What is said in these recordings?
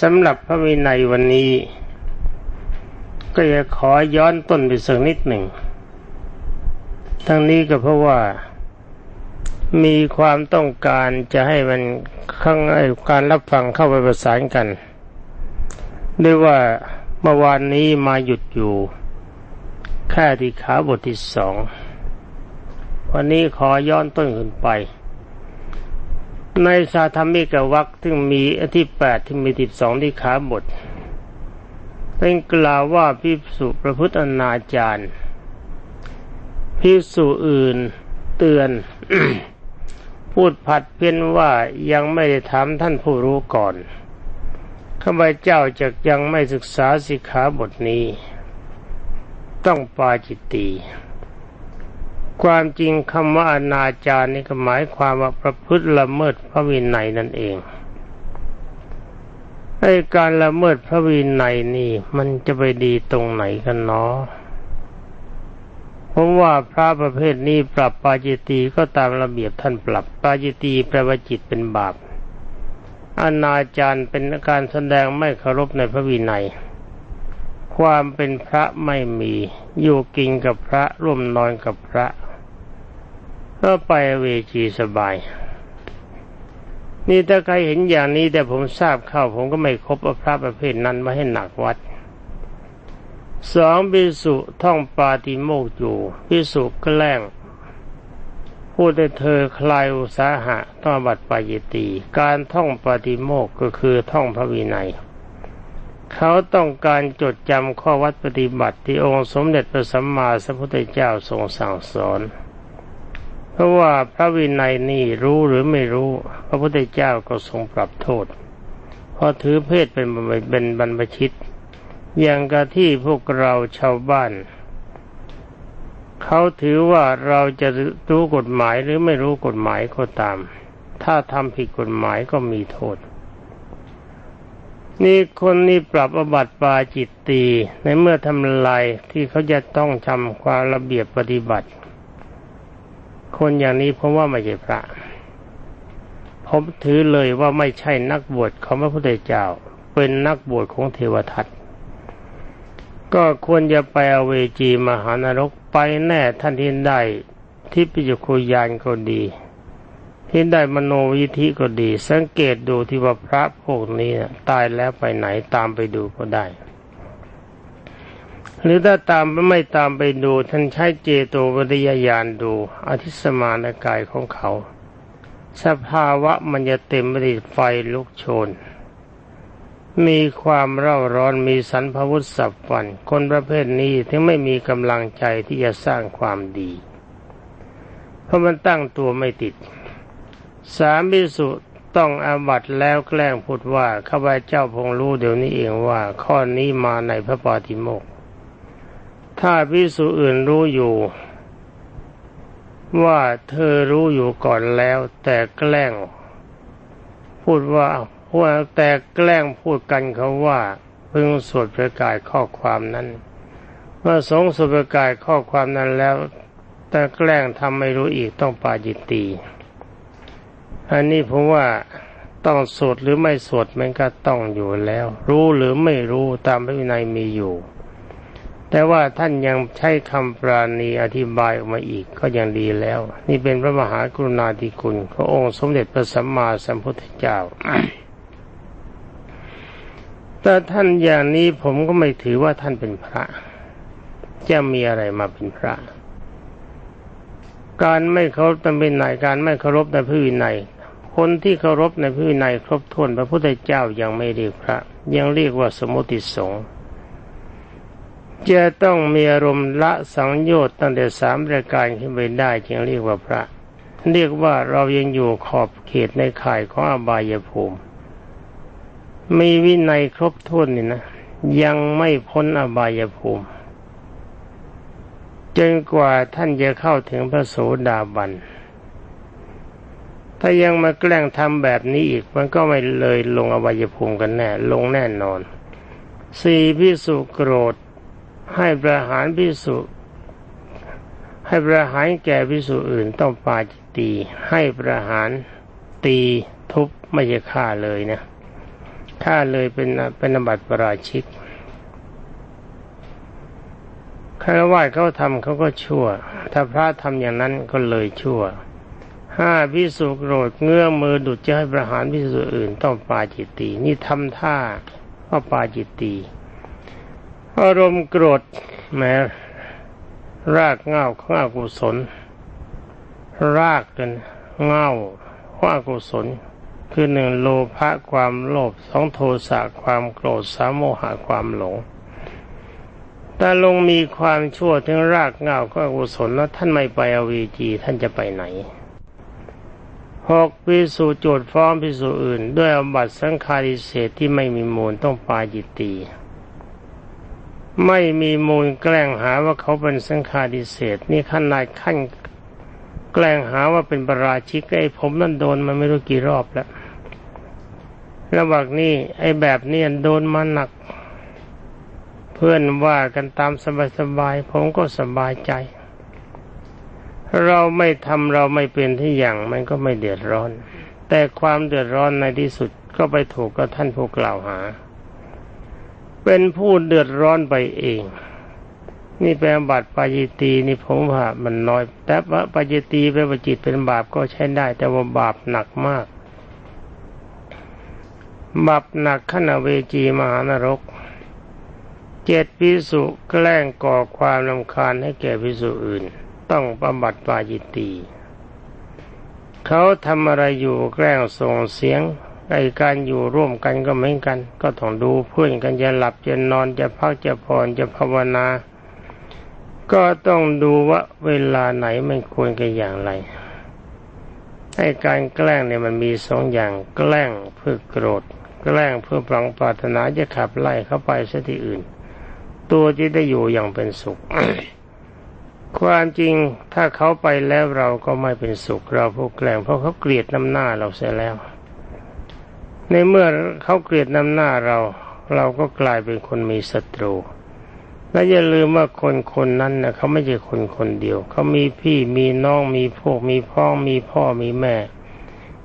สำหรับพระวินัยวันนี้ ก็จะขอย้อนต้นไปสักนิดหนึ่ง ทั้งนี้ก็เพราะว่ามีความต้องการจะให้มันข้างการรับฟังเข้าไปประสานกันด้วยว่าเมื่อวานนี้มาหยุดอยู่แค่ที่ขาบทที่สองวันนี้ขอย้อนต้นขึ้นไป ในสาธรรมิกวักที่มีอที่แปดที่มีสิบสองที่ขาบทเป็นกล่าวว่าพิสุประพฤติอนาจารพิสุอื่นเตือน พูดผัดเพี้ยนว่ายังไม่ได้ถามท่านผู้รู้ก่อนข้าพเจ้าจะยังไม่ศึกษาสิกขาบทนี้ ต้องปาจิตตี ความจริงคำว่าอนาจารนี่ก็หมายความว่าประพฤติละเมิดพระวินัยนั่นเองไอ้การละเมิดพระวินัยนี่ มันจะไปดีตรงไหนกันเนาะเพราะว่าพระประเภทนี้ปรับปาจิตีก็ตามระเบียบท่านปรับปาจิตีแปลว่าจิตเป็นบาปอนาจารเป็นการแสดงไม่เคารพในพระวินัย ความเป็นพระไม่มี อยู่กินกับพระร่วมนอนกับพระ ก็ไปเวจีสบาย นี่ถ้าใครเห็นอย่างนี้แต่ผมทราบเข้า ผมก็ไม่คบพระประเภทนั้นมาให้หนักวัดสองพิสุท่องปาติโมกอยู่พิสุแกล้งพูดให้เธอคลายอุสาหะต้องบัตรปายตี การท่องปาติโมกก็คือท่องพระวินัย เขาต้องการจดจำข้อวัดปฏิบัติที่องค์สมเด็จพระสัมมาสัมพุทธเจ้าทรงสั่งสอน เพราะว่าพระวินัยนี่รู้หรือไม่รู้ พระพุทธเจ้าก็ทรงปรับโทษเพราะถือเพศเป็นเป็นบรรพชิต อย่างกับที่พวกเราชาวบ้านเขาถือว่าเราจะรู้กฎหมายหรือไม่รู้กฎหมายก็ตาม ถ้าทำผิดกฎหมายก็มีโทษ นี่คนนี้ปรับอบัติปาจิตตีในเมื่อทำลายที่เขาจะต้องทำความระเบียบปฏิบัติ คนอย่างนี้ผมว่าไม่ใช่พระ ผมถือเลยว่าไม่ใช่นักบวชของพระพุทธเจ้า เป็นนักบวชของเทวทัต ก็ควรจะไปอเวจีมหานรกไปแน่ท่านที่ได้ที่ปิจคุยานก็ดี ที่ได้มโนวิธิก็ดี สังเกตดูที่ว่าพระพวกนี้ตายแล้วไปไหนตามไปดูก็ได้ หรือถ้าตามไม่ตามไปดูท่านใช้เจโตวิทยายานดูอธิสมานกายของเขา สภาวะมันจะเต็มไปด้วยไฟลุกโชน มีความเร่าร้อนมีสันพวุฒิสับฟัน คนประเภทนี้ถึงไม่มีกำลังใจที่จะสร้างความดี เพราะมันตั้งตัวไม่ติด สามพิสุต้องอาบัตแล้วแกล้งพูดว่าข้าพเจ้าพงรู้เดี๋ยวนี้เองว่า ข้อนี้มาในพระปาติโมก ถ้าพิสุอื่นรู้อยู่ ว่าเธอรู้อยู่ก่อนแล้ว แต่แกล้ง พูดว่าว่าแต่แกล้งพูดกันเขาว่าพึงสวดประกาศข้อความนั้นเมื่อสงสวดประกาศข้อความนั้นแล้ว แต่แกล้งทำไม่รู้อีกต้องปาจิตตีอันนี้ผมว่าต้องสวดหรือไม่สวดมันก็ต้องอยู่แล้ว รู้หรือไม่รู้ตามพระวินัยมีอยู่ แต่ว่าท่านยังใช้คำปราณีอธิบายออกมาอีกก็ยังดีแล้ว นี่เป็นพระมหากรุณาธิคุณขององค์สมเด็จพระสัมมาสัมพุทธเจ้าแต่ท่านอย่างนี้ผมก็ไม่ถือว่าท่านเป็นพระ จะมีอะไรมาเป็นพระ การไม่เคารพในวินัยการไม่เคารพในพระวินัย คนที่เคารพในพระวินัยครบถ้วนพระพุทธเจ้ายังไม่เรียกพระ ยังเรียกว่าสมุติสงฆ์ จะต้องมีอารมณ์ละสังโยชน์ตั้งแต่สามรายการขึ้นไปได้จึงเรียกว่าพระ เรียกว่าเรายังอยู่ขอบเขตในข่ายของอบายภูมิ มีวินัยครบถ้วนนี่นะ ยังไม่พ้นอบายภูมิจนกว่าท่านจะเข้าถึงพระโสดาบัน ถ้ายังมาแกล้งทำแบบนี้อีกมันก็ไม่เลยลงอบายภูมิกันแน่ ลงแน่นอน สี่พิสุโกรธ ให้ประหารพิสุให้ประหารแก่พิสุอื่นต้องปาจิตี ให้ประหารตีทุบไม่ใช่ฆ่าเลยนะถ้าเลยเป็นเป็นอบัติประราชิกคารวะเขาทำเขาก็ชั่ว ถ้าพระทำอย่างนั้นก็เลยชั่วห้าพิสุโกรธเงื้อมือดุดจะให้ประหารพิสุอื่น ต้องปาจิตตี นี่ทำท่าก็ปาจิตตี อารมณ์โกรธแม้รากเงาข้ากุศล รากกันเงาข้ากุศล คือหนึ่งโลภะความโลภสองโทสะความโกรธสามโมหะความหลงแต่ลงมีความชั่วถึงรากเงาก็กุศลแล้วท่านไม่ไปอวีจีท่านจะไปไหนหกพิสูจโจทย์ฟ้องพิสูจอื่น ด้วยอบัตสังคาริเศษที่ไม่มีมูลต้องปาจิตตี ไม่มีมูลแกล้งหาว่าเขาเป็นสังฆาดิเศษนี่ขั้นนายขั้นแกล้งหาว่าเป็นประราชิกไอ้ผมนั่นโดนมาไม่รู้กี่รอบแล้วระหว่างนี้ไอ้แบบนี้โดนมาหนัก เพื่อนว่ากันตามสบายๆผมก็สบายใจ เราไม่ทำเราไม่เป็นที่อย่างมันก็ไม่เดือดร้อน แต่ความเดือดร้อนในที่สุดก็ไปถูกกับท่านผู้กล่าวหา เป็นผู้เดือดร้อนไปเอง นี่เป็นบัตรปาจิตีนี่ผมว่ามันน้อย แต่ว่าปาจิตีเป็นวจิตเป็นบาปก็ใช้ได้ แต่ว่าบาปหนักมาก บาปหนักขณะเวจีมหานรก เจ็ดพิสุแกล้งก่อความลำคาญให้แก่พิสุอื่น ต้องประบัติปาจิตีเขาทำอะไรอยู่แกล้งส่งเสียง ไอการอยู่ร่วมกันก็เหมือนกัน ก็ต้องดูเพื่อนกันจะหลับจะนอนจะพักจะผ่อนจะภาวนา ก็ต้องดูว่าเวลาไหนมันควรกันอย่างไรไอการแกล้งเนี่ยมันมีสองอย่างแกล้งเพื่อโกรธ แกล้งเพื่อปรังปรารถนาจะขับไล่เข้าไปซะที่อื่น ตัวจะได้อยู่อย่างเป็นสุข ความจริงถ้าเขาไปแล้วเราก็ไม่เป็นสุขเราผู้แกล้งเพราะเขาเกลียดน้ำหน้าเราเสียแล้ว ในเมื่อเขาเกลียดนำหน้าเรา เราก็กลายเป็นคนมีศัตรู และอย่าลืมว่าคนคนนั้นนะเขาไม่ใช่คนคนเดียว เขามีพี่มีน้องมีพวกมีพ้อมีพ่อมีแม่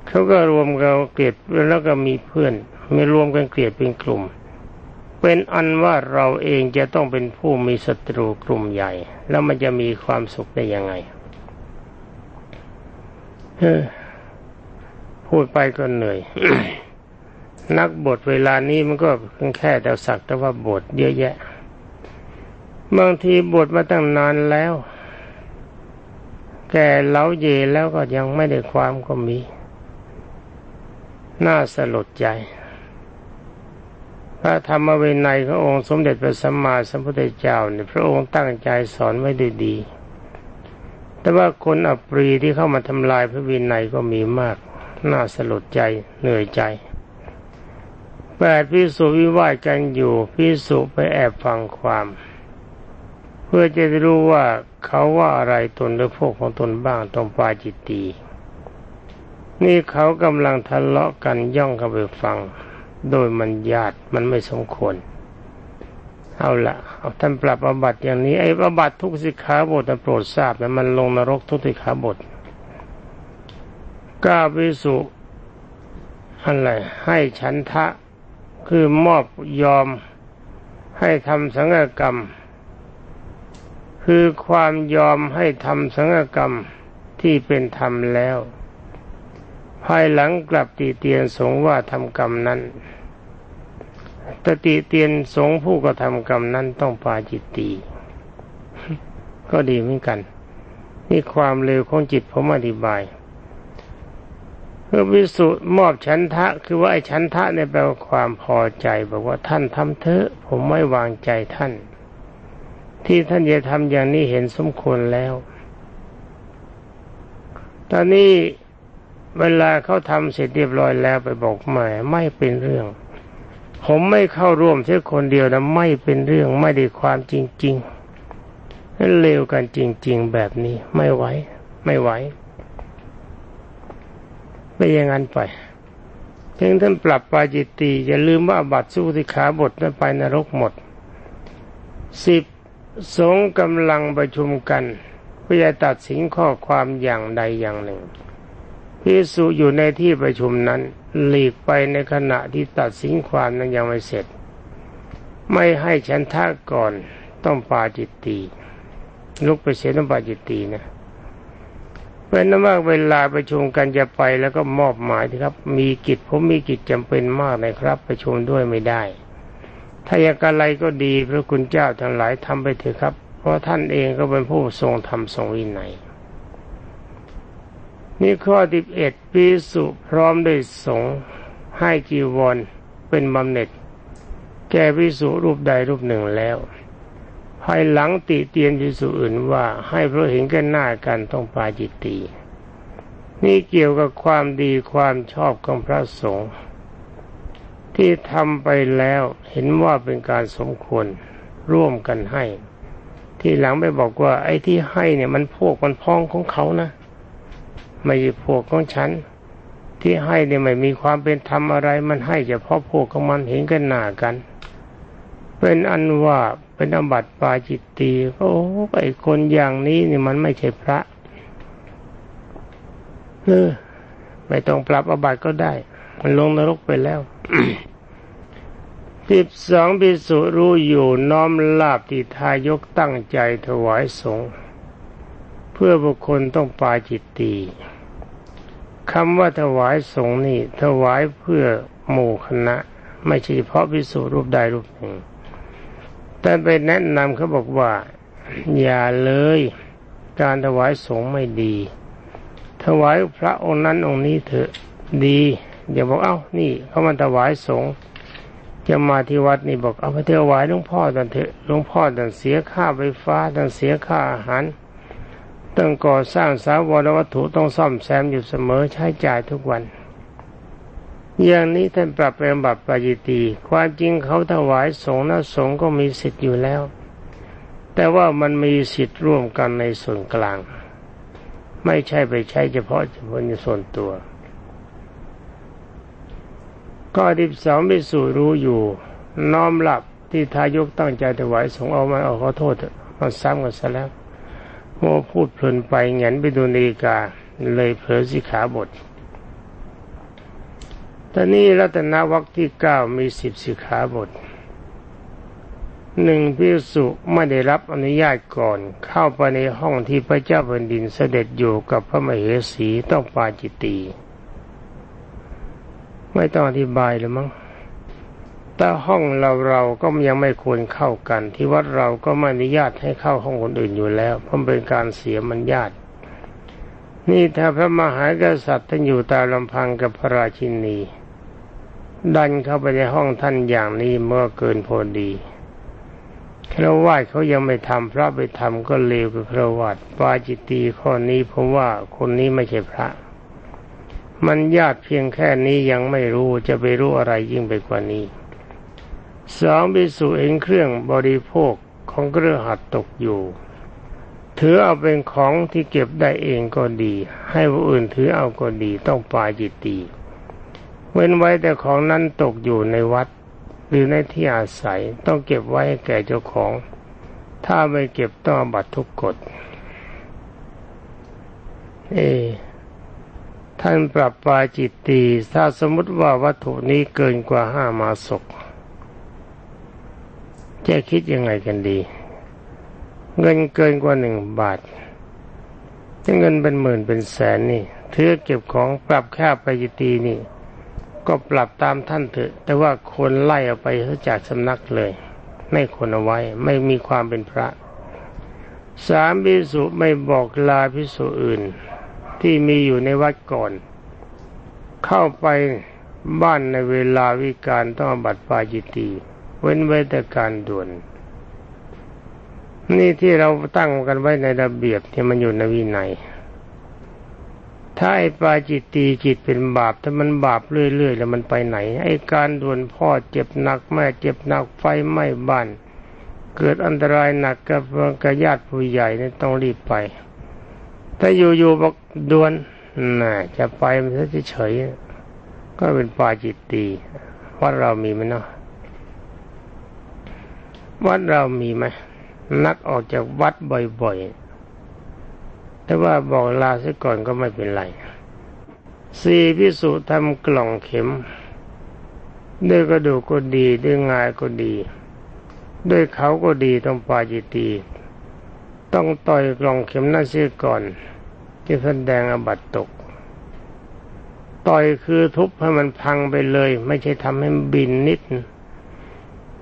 เขาก็รวมกันเกลียดแล้วก็มีเพื่อนมีรวมกันเกลียดเป็นกลุ่ม เป็นอันว่าเราเองจะต้องเป็นผู้มีศัตรูกลุ่มใหญ่ แล้วมันจะมีความสุขได้ยังไงพูดไปก็เหนื่อย นักบทเวลานี้มันก็เพียงแค่แต่สักแต่ว่าบทเยอะแยะ บางทีบทมาตั้งนานแล้ว แก่เล้าเยแล้วก็ยังไม่ได้ความก็มี น่าสลดใจ พระธรรมเวไนขององค์สมเด็จพระสัมมาสัมพุทธเจ้าเนี่ยพระองค์ตั้งใจสอนไว้ดีดี แต่ว่าคนอัปรีที่เข้ามาทำลายพระวินัยก็มีมาก น่าสลดใจเหนื่อยใจ แปดพิสุวิวาทกันอยู่พิสุไปแอบฟังความ เพื่อจะรู้ว่าเขาว่าอะไรตนหรือพวกของตนบ้างตรงปาจิตตีนี่เขากำลังทะเลาะกันย่องเข้าไปฟัง โดยมันญาติมันไม่สมควร เอาละเอาท่านปรับอบัติอย่างนี้ไอ้อบัติทุกสิกขาบทโปรดทราบนะมันลงนรกทุกสิกขาบทก้าวิสุอะไรให้ฉันทะ คือมอบยอมให้ทำสังฆกรรม คือความยอมให้ทำสังฆกรรมที่เป็นธรรมแล้ว ภายหลังกลับติเตียนสงว่าทำกรรมนั้นตติเตียนสงผู้กระทำกรรมนั้นต้องปาจิตตีก็ดีเหมือนกัน นี่ความเร็วของจิตผมอธิบาย เมื่อวิสุมอบฉันทะ คือว่าไอ้ฉันทะเนี่ยแปลว่าความพอใจ บอกว่าท่านทำเถอะ ผมไม่วางใจท่าน ที่ท่านจะทำอย่างนี้เห็นสมควรแล้ว ตอนนี้เวลาเขาทำเสร็จเรียบร้อยแล้วไปบอกแม่ไม่เป็นเรื่อง ผมไม่เข้าร่วมเสียคนเดียวนะไม่เป็นเรื่องไม่ได้ความจริงๆเลวกันจริง ๆ แบบนี้ไม่ไหวไม่ไหว ไปอย่างนั้นไปเพียงท่านปรับปาจิตตีอย่าลืมว่าบัตรสุติขาบทนั้นไปนรกหมดสิบสงกำลังประชุมกันเพื่อจะตัดสินข้อความอย่างใดอย่างหนึ่งพิสุอยู่ในที่ประชุมนั้น หลีกไปในขณะที่ตัดสินความนั้นยังไม่เสร็จ ไม่ให้ฉันท่าก่อนต้องปาจิตตีลุกไปเสียต้องปาจิตตีนะ เป็นนว่าเวลาประชุมกันจะไปแล้วก็มอบหมายครับ มีกิจผมมีกิจจำเป็นมากนะครับ ประชุมด้วยไม่ได้ ถ้าอยากอะไรก็ดีพระคุณเจ้าทั้งหลายทำไปเถอะครับ เพราะท่านเองก็เป็นผู้ทรงธรรมทรงวินัยนี่ข้อที่เอ็ดปีสุพร้อมด้วยสงให้จีวรเป็นบำเหน็จ แก่พิสุรูปใดรูปหนึ่งแล้ว ภายหลังติเตียนพิสุอื่นว่าให้เพราะเห็นกันหน้ากันต้องปาจิตตีนี่เกี่ยวกับความดีความชอบของพระสงฆ์ที่ทำไปแล้วเห็นว่าเป็นการสมควรร่วมกันให้ ที่หลังไปบอกว่า ไอ้ที่ให้เนี่ยมันพวกมันพ้องของเขานะ ไม่ใช่พวกของฉัน ที่ให้เนี่ยไม่มีความเป็นธรรมอะไร มันให้เฉพาะพวกของมันเห็นกันหน้ากัน เป็นอันว่า เป็นอบัติปาจิตตีโอ้ไอคนอย่างนี้นี่มันไม่ใช่พระเออไม่ต้องปรับอบัติก็ได้ มันลงนรกไปแล้วสิบสองพิสุรู้อยู่น้อมลาบที่ทายกตั้งใจถวายสงฆ์เพื่อบุคคลต้องปาจิตตีคำว่าถวายสงฆ์นี่ ถวายเพื่อหมู่คณะ ไม่ใช่เฉพาะพิสุรูปใดรูปหนึ่ง แต่ไปแนะนำเขาบอกว่า อย่าเลย การถวายสงฆ์ไม่ดี ถวายพระองค์นั้นองค์นี้เถอะดีอย่าบอกเอ้านี่เขามาถวายสงฆ์จะมาที่วัดนี่บอกเอาไปถวายหลวงพ่อตันเถอะหลวงพ่อตันเสียค่าไฟฟ้าตันเสียค่าอาหารต้องก่อสร้างสาวรวัตถุต้องซ่อมแซมอยู่เสมอใช้จ่ายทุกวัน อย่างนี้ท่านปรับเป็นบัตรปาจิตีความจริงเขาถวายสงฆ์นะสงฆ์ก็มีสิทธิ์อยู่แล้ว แต่ว่ามันมีสิทธิ์ร่วมกันในส่วนกลาง ไม่ใช่ไปใช้เฉพาะเฉพาะในส่วนตัวข้อที่สองไปสู่รู้อยู่ น้อมหลับที่ทายกตั้งใจถวายสงฆ์เอามาเอาขอโทษมันซ้ำกันซะแล้วโมพูดเพลินไปเงนไปดูนาฬิกาเลยเผลอสิขาบท ตอนนี้รัตนวัคที่เก้ามีสิบสิขาบทหนึ่งพิสุไม่ได้รับอนุญาตก่อน เข้าไปในห้องที่พระเจ้าแผ่นดินเสด็จอยู่กับพระมเหสีต้องปาจิตตีไม่ต้องอธิบายเลยมั้งแต่ห้องเราเราก็ยังไม่ควรเข้ากัน ที่วัดเราก็ไม่อนุญาตให้เข้าห้องคนอื่นอยู่แล้วเพราะเป็นการเสียมันญาตนี่ถ้าพระมหากษัตริย์ท่านอยู่ตามลำพังกับพระราชินี ดันเข้าไปในห้องท่านอย่างนี้เมื่อเกินพอดีครวาดเขายังไม่ทำพระไปทำก็เลวกับครวาดปาจิตตีข้อนี้เพราะว่าคนนี้ไม่ใช่พระ มันญาติเพียงแค่นี้ยังไม่รู้จะไปรู้อะไรยิ่งไปกว่านี้สองบิสุเองเครื่องบริโภคของเครือหัดตกอยู่ ถือเอาเป็นของที่เก็บได้เองก็ดี ให้ผู้อื่นถือเอาก็ดีต้องปาจิตตี เว้นไว้แต่ของนั้นตกอยู่ในวัด หรือในที่อาศัยต้องเก็บไว้ให้แก่เจ้าของ ถ้าไม่เก็บต้องบัตรทุกกฎ เอ ท่านปรับปาจิตตีถ้าสมมติว่าวัตถุนี้เกินกว่าห้ามาศกจะคิดยังไงกันดี เงินเกินกว่าหนึ่งบาทถ้าเงินเป็นหมื่นเป็นแสนนี่เถือเก็บของปรับค่าปาจิตตีนี่ ก็ปรับตามท่านเถอะ แต่ว่าคนไล่ออกไปจากสำนักเลย ไม่คนเอาไว้ไม่มีความเป็นพระ สามพิสุไม่บอกลาพิสุอื่น ที่มีอยู่ในวัดก่อน เข้าไปบ้านในเวลาวิการต้องบัตรปาจิตี เว้นไว้แต่การด่วน นี่ที่เราตั้งกันไว้ในระเบียบที่มันอยู่ในวินัย ถ้าไอ้ปาจิตตีจิตเป็นบาปถ้ามันบาปเรื่อยๆ แล้วมันไปไหน ไอ้การด่วนพ่อเจ็บหนักแม่เจ็บหนักไฟไหม้บ้าน เกิดอันตรายหนักกับกับญาติผู้ใหญ่นี่ต้องรีบไป ถ้าอยู่ๆบอกดวนน่ะจะไปมันจะเฉยก็เป็นปาจิตตีวัดเรามีไหมเนาะวัดเรามีไหมนักออกจากวัดบ่อยๆ แต่ว่าบอกลาซะก่อนก็ไม่เป็นไรสี่พิสุทำกล่องเข็ม ด้วยกระดูกก็ดีด้วยงายก็ดี ด้วยเขาก็ดีต้องปาจิตี ต้องต่อยกล่องเข็มนั่นเสียก่อนที่แสดงอบัตตก ต่อยคือทุบให้มันพังไปเลย ไม่ใช่ทำให้มันบินนิด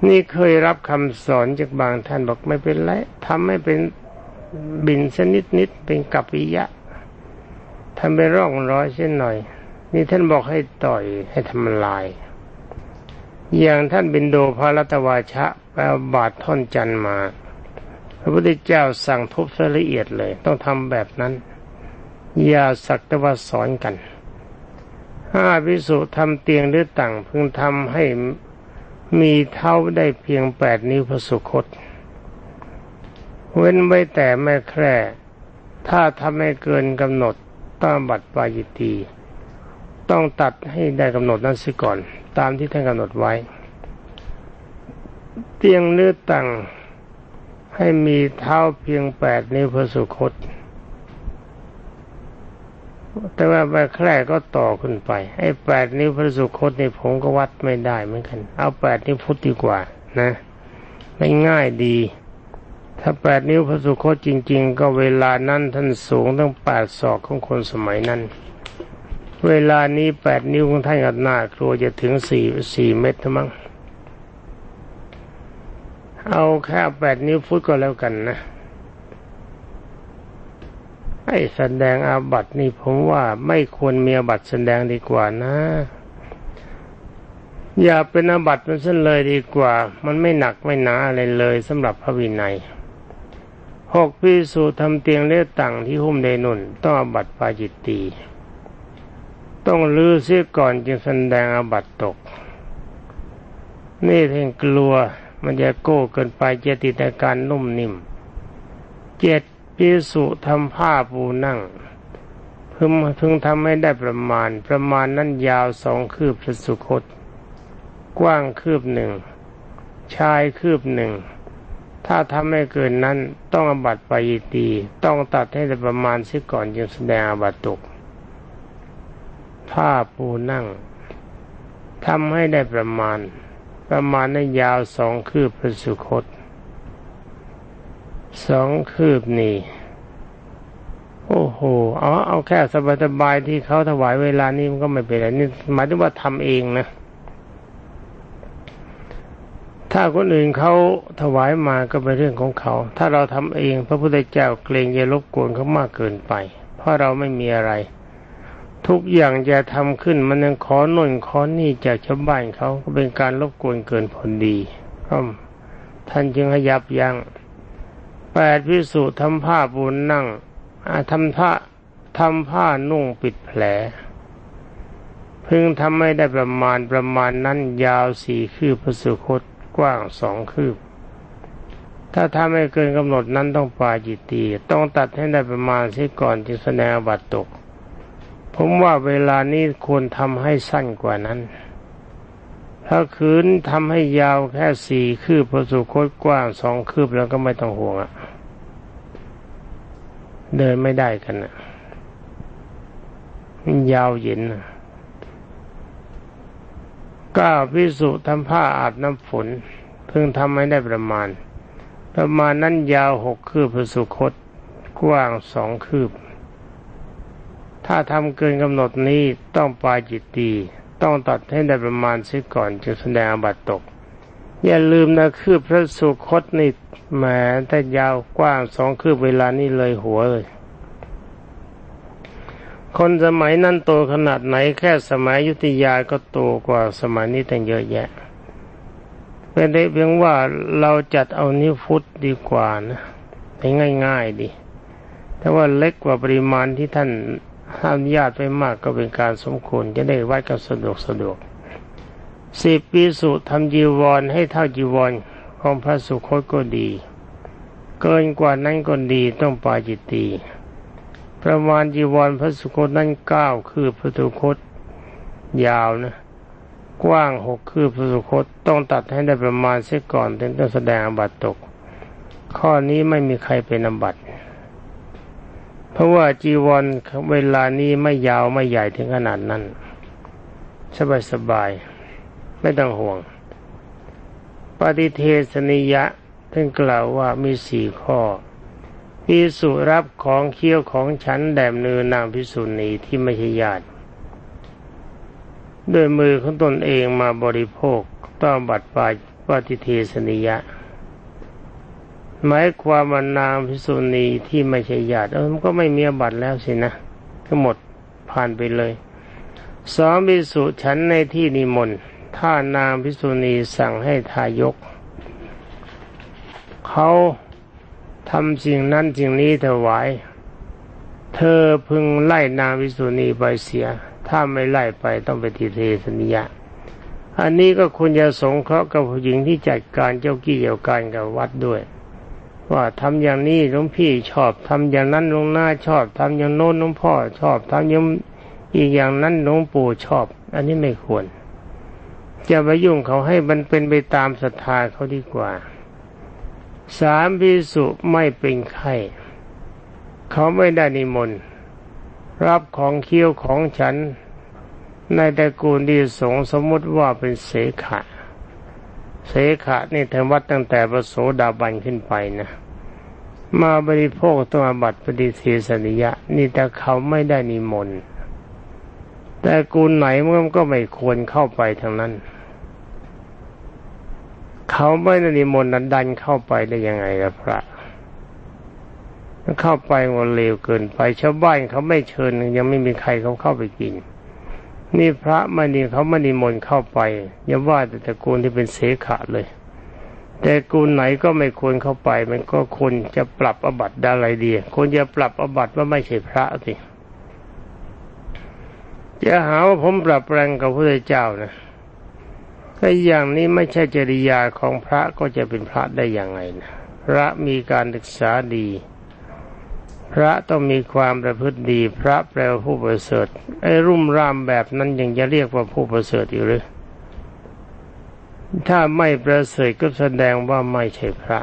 นี่เคยรับคำสอนจากบางท่านบอกไม่เป็นไรทำให้เป็น บินสันิดนิดเป็นกัปปิยะทำไปร่องร้อยเส้นหน่อย นี่ท่านบอกให้ต่อยให้ทำลาย อย่างท่านบินโดพระรัตวาชะไปเอาบาดท่อนจันมา พระพุทธเจ้าสั่งทุบละเอียดเลย ต้องทำแบบนั้น อย่าสักแต่ว่าสอนกันห้าพิสุทำเตียงหรือต่างพึงทำให้มีเท่าได้เพียงแปดนิ้วพระสุคต เว้นไว้แต่แม่แคร่ถ้าทำให้เกินกำหนดต้องบัตรปายิตี ต้องตัดให้ได้กำหนดนั้นสิก่อน ตามที่ท่านกำหนดไว้ เตียงเนื้อตังให้มีเท้าเพียงแปดนิ้วพระสุคต แต่ว่าใบแคร่ก็ต่อขึ้นไป ไอ้แปดนิ้วพระสุคตในผมก็วัดไม่ได้เหมือนกัน เอาแปดนิ้วพุทธดีกว่า นะ ไม่ง่ายดี ถ้าแปดนิ้วพระสุคตจริง ๆ ก็เวลานั้นท่านสูงตั้งแปดศอกของคนสมัยนั้น เวลานี้แปดนิ้วของท่านกัดหน้ากลัวจะถึงสี่สี่เมตรมั้งเอาแค่แปดนิ้วฟุตก็แล้วกันนะไอ้แสดงอาบัตินี่ผมว่าไม่ควรมีอาบัติแสดงดีกว่านะ อย่าเป็นอาบัติมันเส้นเลยดีกว่า มันไม่หนักไม่หนาอะไรเลยสำหรับพระวินัย หกพิสูจทำเตียงเลือดต่างที่หุ้มเดนุนต้องอบัตปาจิตตีต้องลื้อเสียก่อนจึงแสดงอบัตตก นี่เพ่งกลัวมันจะโก้เกินไปจะติดการนุ่มนิ่มเจ็ดพิสุทำผ้าปูนั่งเพิ่งเพิ่งทำให้ได้ประมาณ ประมาณนั้นยาวสองคืบพระสุคต กว้างคืบหนึ่ง ชายคืบหนึ่ง ถ้าทำให้เกินนั้นต้องอบัตปายตี ต้องตัดให้ได้ประมาณซิก่อนจึงแสดงอบัตตกผ้าปูนั่งทำให้ได้ประมาณ ประมาณในยาวสองคืบเป็นสุคตสองคืบนี่ โอ้โห เอาเอาแค่สบายๆที่เขาถวายเวลานี้มันก็ไม่เป็นไรนี่หมายถึงว่าทำเองนะ ถ้าคนอื่นเขาถวายมาก็เป็นเรื่องของเขา ถ้าเราทำเองพระพุทธเจ้าเกรงจะรบกวนเขามากเกินไป เพราะเราไม่มีอะไร ทุกอย่างจะทำขึ้นมันยังขอหน่นขอนี่จากชาวบ้านเขาก็เป็นการรบกวนเกินผลดีท่านจึงขยับยัง้งแปดพิสูจน์ทำผ้าบุญนั่งทำผ้าทำผ้านุ่งปิดแผล พึงทำไม่ได้ประมาณประมาณนั้นยาวสี่คือพระสุคต กว้างสองคืบ ถ้าทำให้เกินกำหนดนั้นต้องปาจิตตีต้องตัดให้ได้ประมาณเสียก่อนจึงแสดงบัตรตก ผมว่าเวลานี้ควรทำให้สั้นกว่านั้น ถ้าคืนทำให้ยาวแค่สี่คืบพอสุโคตกว้างสองคืบแล้วก็ไม่ต้องห่วงอะเดินไม่ได้กันอะยาวเย็นนะ ก้าพิสุทำผ้าอาบน้ำฝนเพิ่งทำให้ได้ประมาณ ประมาณนั้นยาวหกคืบพสุคต กว้างสองคืบ ถ้าทำเกินกำหนดนี้ต้องปาจิตตีต้องตัดให้ได้ประมาณซิก่อนจะแสดงบัตตก อย่าลืมนะคือพระสุคตนี่แหมแต่ยาวกว้างสองคืบเวลานี้เลยหัวเลย คนสมัยนั้นโตขนาดไหนแค่สมัยยุติยาก็โตกว่าสมัยนี้ตั้งเยอะแยะเป็นได้เพียงว่าเราจัดเอานิ้วฟุตดีกว่านะไปง่าย ๆดีแต่ว่าเล็กกว่าปริมาณที่ท่านห้ามญาติไปมากก็เป็นการสมควรจะได้วัดกันสะดวกสะดวกสิบปีสุทำจีวรให้เท่าจีวรของพระสุคตก็ดี เกินกว่านั้นก็ดีต้องปาจิตตี ประมาณจีวรพระสุคตนั้นเก้าคือพระสุคต ยาวนะ กว้างหกคือพระสุคตต้องตัดให้ได้ประมาณเสียก่อนถึงจะแสดงอบัตตก ข้อนี้ไม่มีใครเป็นอบัตเพราะว่าจีวรเวลานี้ไม่ยาวไม่ใหญ่ถึงขนาดนั้น สบายสบายไม่ต้องห่วง ปฏิเทศนิยะท่านกล่าวว่ามีสี่ข้อ พิสุรับของเคี้ยวของฉันแดมเนือนางพิสุณีที่ไม่ใช่ญาติด้วยมือของตนเองมาบริโภคต้องบัตรปาปฏิเทศนิยะ หมายความว่านางพิสุณีที่ไม่ใช่ญาติเออมันก็ไม่มีบัตรแล้วสินะก็หมดผ่านไปเลยสองพิสุฉันในที่นิมนต์ถ้านางพิสุณีสั่งให้ทายก เขา ทำสิ่งนั้นสิ่งนี้ถวาย เธอพึงไล่นางพิสุณีไปเสีย ถ้าไม่ไล่ไปต้องไปทีเทสนิยะ อันนี้ก็คุณจะสงเคราะห์กับผู้หญิงที่จัดการเจ้ากี้เกี่ยวการกับวัดด้วย ว่าทำอย่างนี้หลวงพี่ชอบทำอย่างนั้นหลวงหน้าชอบทำอย่างโน้นหลวงพ่อชอบทำอย่างอีกอย่างนั้นหลวงปู่ชอบ อันนี้ไม่ควร จะไปยุ่งเขาให้มันเป็นไปตามศรัทธาเขาดีกว่า สามพิสุไม่เป็นไข้เขาไม่ได้นิมนต์รับของเคี้ยวของฉัน ในตระกูลที่สงสมมติว่าเป็นเสขะ เสขะนี่ทำวัดตั้งแต่ประโสดาบันขึ้นไปนะ มาบริโภคตัวบัตรปฏิเสสนิยะ นี่แต่เขาไม่ได้นิมนต์แต่กูลไหนมันก็ไม่ควรเข้าไปทางนั้น เขาไม่ได้นิมนต์นั้นดันเข้าไปได้ยังไงล่ะพระเข้าไปมันเลวเกินไปชาวบ้านเขาไม่เชิญยังไม่มีใครเขาเข้าไปกิน นี่พระมณีเขาไมณีมนต์เข้าไปอย่าว่าแต่ตระกูลที่เป็นเสขะเลย แต่กูลไหนก็ไม่ควรเข้าไป มันก็ควรจะปรับอบัติได้ไรดีควรจะปรับอบัติว่าไม่ใช่พระสิจะหาว่าผมปรับแปลงกับพระเจ้านะ ถ้าอย่างนี้ไม่ใช่จริยาของพระก็จะเป็นพระได้อย่างไรนะพระมีการศึกษาดี พระต้องมีความประพฤติดี พระแปลว่าผู้ประเสริฐไอ้รุ่มรามแบบนั้นยังจะเรียกว่าผู้ประเสริฐอยู่หรือถ้าไม่ประเสริฐก็แสดงว่าไม่ใช่พระ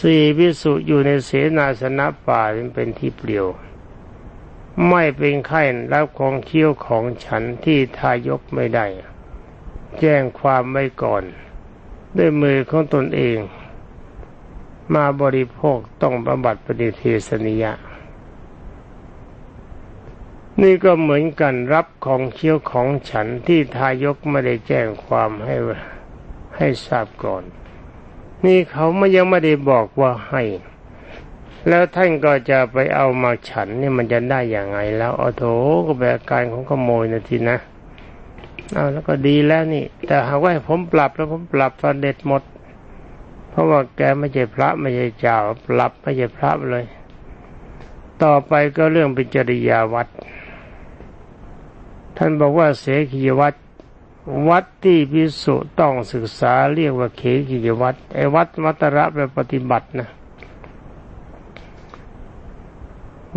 สี่พิสุอยู่ในเสนาสนะป่าเป็นที่เปลี่ยว ไม่เป็นไข้รับของเคี้ยวของฉันที่ทายกไม่ได้ แจ้งความไว้ก่อน ด้วยมือของตนเอง มาบริโภคต้องบำบัดปฏิเทสนิยะ นี่ก็เหมือนกันรับของเคี้ยวของฉันที่ทายกไม่ได้แจ้งความให้ให้ทราบก่อน นี่เขาไม่ยังไม่ได้บอกว่าให้ แล้วท่านก็จะไปเอามาฉันนี่มันจะได้อย่างไงแล้วอโถก็แบบการของขโมยนะทีนะ อาแล้วก็ดีแล้วนี่ แต่หากว่าผมปรับแล้วผมปรับตอนเด็ดหมด เพราะว่าแกไม่ใช่พระไม่ใช่เจ้า ปรับไม่ใช่พระเลย ต่อไปก็เรื่องเป็นจริยาวัด ท่านบอกว่าเสขียวัดวัดที่พิสุต้องศึกษาเรียกว่าเขขียวัดไอ้วัดมัตระไปปฏิบัตินะ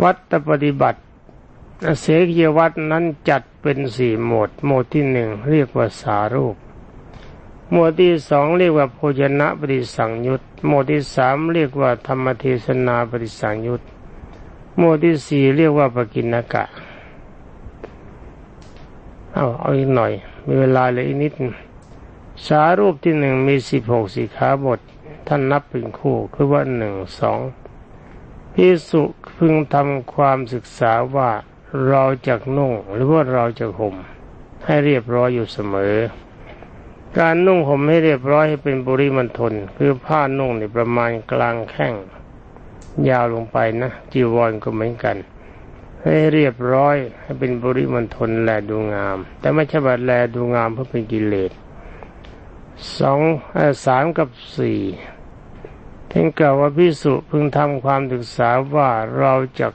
วัดปฏิบัติเสขียวัดนั้นจัด เป็นสี่หมวด หมวดที่หนึ่งเรียกว่าสารูป หมวดที่สองเรียกว่าโภชนะปฏิสังยุตหมวดที่สามเรียกว่าธรรมเทศนาปฏิสังยุตหมวดที่สี่เรียกว่าปกินกะ เอาเอาอีกหน่อย มีเวลาเลยอีกนิด สารูปที่หนึ่งมีสิบหกสิขาบท ท่านนับเป็นคู่คือว่าหนึ่งสองพิสุพึงทำความศึกษาว่า เราจะนุ่งหรือว่าเราจะห่มให้เรียบร้อยอยู่เสมอ การนุ่งห่มให้เรียบร้อยให้เป็นบุริมันทนคือผ้านุ่งในประมาณกลางแข้งยาวลงไปนะจีวรก็เหมือนกัน ให้เรียบร้อยให้เป็นบุริมันทนแลดูงาม แต่ไม่ใช่แบบแลดูงามเพราะเป็นกิเลสสองสามกับสี่ท่านกล่าวว่าพิสุพึงทำความศึกษาว่าเราจะ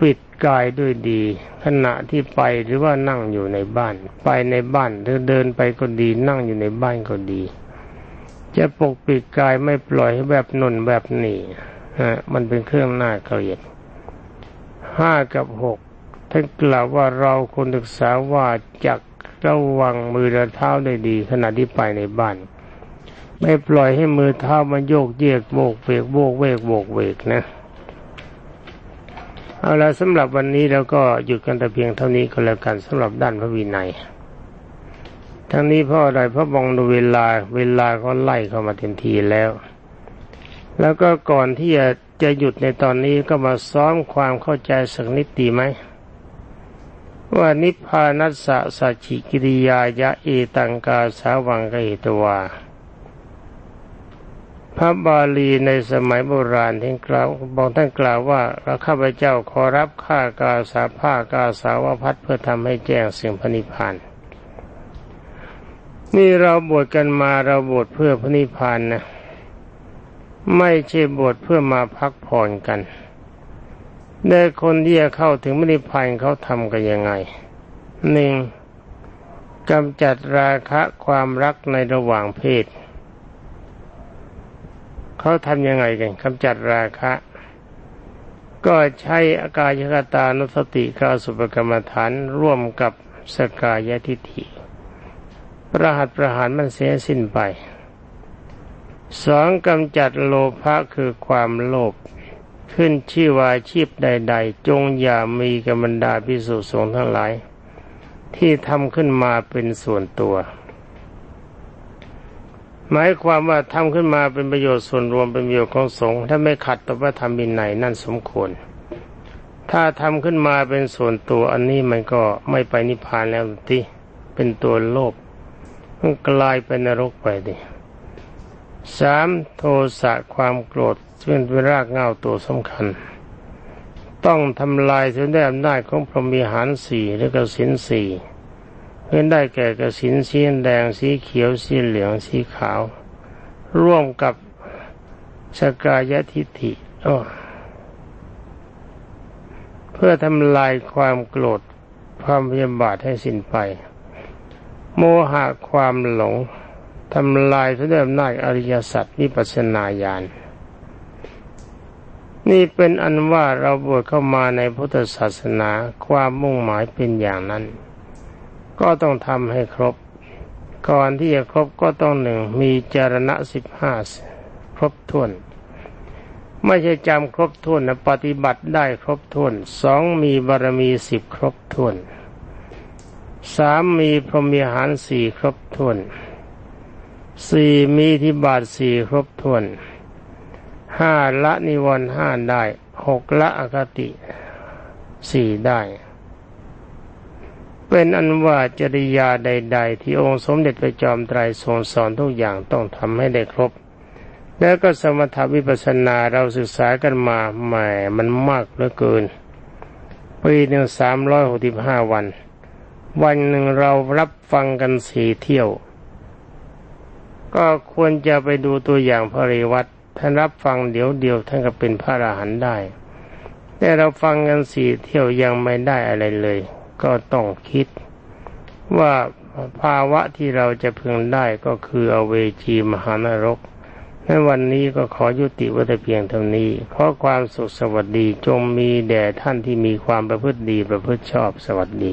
ปิด กายด้วยดี ขณะที่ไปหรือว่านั่งอยู่ในบ้าน ไปในบ้านหรือเดินไปก็ดี นั่งอยู่ในบ้านก็ดี จะปกปิดกายไม่ปล่อยให้แบบนนแบบนี้ฮะมันเป็นเครื่องหน้าเกลียดห้ากับหกท่านกล่าวว่าเราควรศึกษาว่าจักระวังมือและเท้าได้ดี ขณะที่ไปในบ้าน ไม่ปล่อยให้มือเท้ามันโยกเยกโบกเวกโบกเวกโบกเวกนะ เอาละสำหรับวันนี้เราก็หยุดกันแต่เพียงเท่านี้ก็แล้วกันสำหรับด้านพระวินัย ทั้งนี้พราะอะไรเพระมองดูเวลาเวลาก็ไล่เข้ามาเต็มทีแล้ว แล้วก็ก่อนที่จะจะหยุดในตอนนี้ก็มาซ้อมความเข้าใจสักนิดดีไหมว่านิพพานัสสะสัจฉิกิริยายะเอตังกาสาวังกเหตวา พระบาลีในสมัยโบราณท่านกล่าวบอกท่านกล่าวว่าข้าพเจ้าขอรับข้ากาสาผ้ากาสาวพัดเพื่อทำให้แจ้งสิ่งพระนิพพานนี่เราบวชกันมาเราบวชเพื่อพระนิพพานนะไม่ใช่บวชเพื่อมาพักผ่อนกันได้คนที่จะเข้าถึงพนิพพานเขาทำกันยังไงหนึ่งกำจัดราคะความรักในระหว่างเพศ เขาทำยังไงกันกำจัดราคะ ก็ใช้อากายกตานุสติกาสุปกรรมฐานร่วมกับสกายทิฏฐิประหัตประหารมันเสียสิ้นไปสองกำจัดโลภะคือความโลภขึ้นชื่อว่าชีพใด ๆ จงอย่ามีกับบรรดาพิสุสงทั้งหลาย ที่ทำขึ้นมาเป็นส่วนตัว หมายความว่าทำขึ้นมาเป็นประโยชน์ส่วนรวมเป็นประโยชน์ของสงฆ์ถ้าไม่ขัดต่อพระธรรมบินไหนนั่นสมควร ถ้าทำขึ้นมาเป็นส่วนตัวอันนี้มันก็ไม่ไปนิพพานแล้วที่เป็นตัวโลภมันกลายเป็นนรกไปดิสามโทสะความโกรธซึ่งเป็นรากเง้าตัวสำคัญ ต้องทำลายจนได้อำนาจของพรหมีหารสี่และก็สินสี่ เพื่อได้แก่กระสินสีแดงสีเขียวสีเหลืองสีขาว ร่วมกับสกายทิฏฐิเพื่อทำลายความโกรธความพยาบาทให้สิ้นไป โมหะความหลงทำลายทุกเดิมนาอริยสัจวิปัสนาญาณนี่เป็นอันว่าเราบวชเข้ามาในพุทธศาสนาความมุ่งหมายเป็นอย่างนั้น ก็ต้องทำให้ครบ ก่อนที่จะครบก็ต้องหนึ่งมีจารณะสิบห้าครบถ้วน ไม่ใช่จำครบถ้วนนะปฏิบัติได้ครบถ้วนสองมีบารมีสิบครบถ้วนสามมีพรหมีหารสี่ครบถ้วนสี่มีทิบาทสี่ครบถ้วนห้าละนิวรณ์ห้าได้หกละอคติสี่ได้ เป็นอันว่าจริยาใด ๆ ที่องค์สมเด็จพระจอมไตรทรงสอนทุกอย่างต้องทำให้ได้ครบ แล้วก็สมถวิปัสสนาเราศึกษากันมาแหมมันมากเหลือเกิน ปีหนึ่งสามร้อยหกสิบห้าวัน วันหนึ่งเรารับฟังกันสี่เที่ยว ก็ควรจะไปดูตัวอย่างพระเรวัตท่านรับฟังเดี๋ยวเดียวท่านก็เป็นพระอรหันต์ได้ แต่เราฟังกันสี่เที่ยวยังไม่ได้อะไรเลย ก็ต้องคิด ว่าภาวะที่เราจะพึงได้ก็คืออเวจีมหานรกในวันนี้ก็ขอยุติวัตเพียงเท่านี้ ขอความสุขสวัสดีจงมีแด่ท่านที่มีความประพฤติดีประพฤติชอบสวัสดี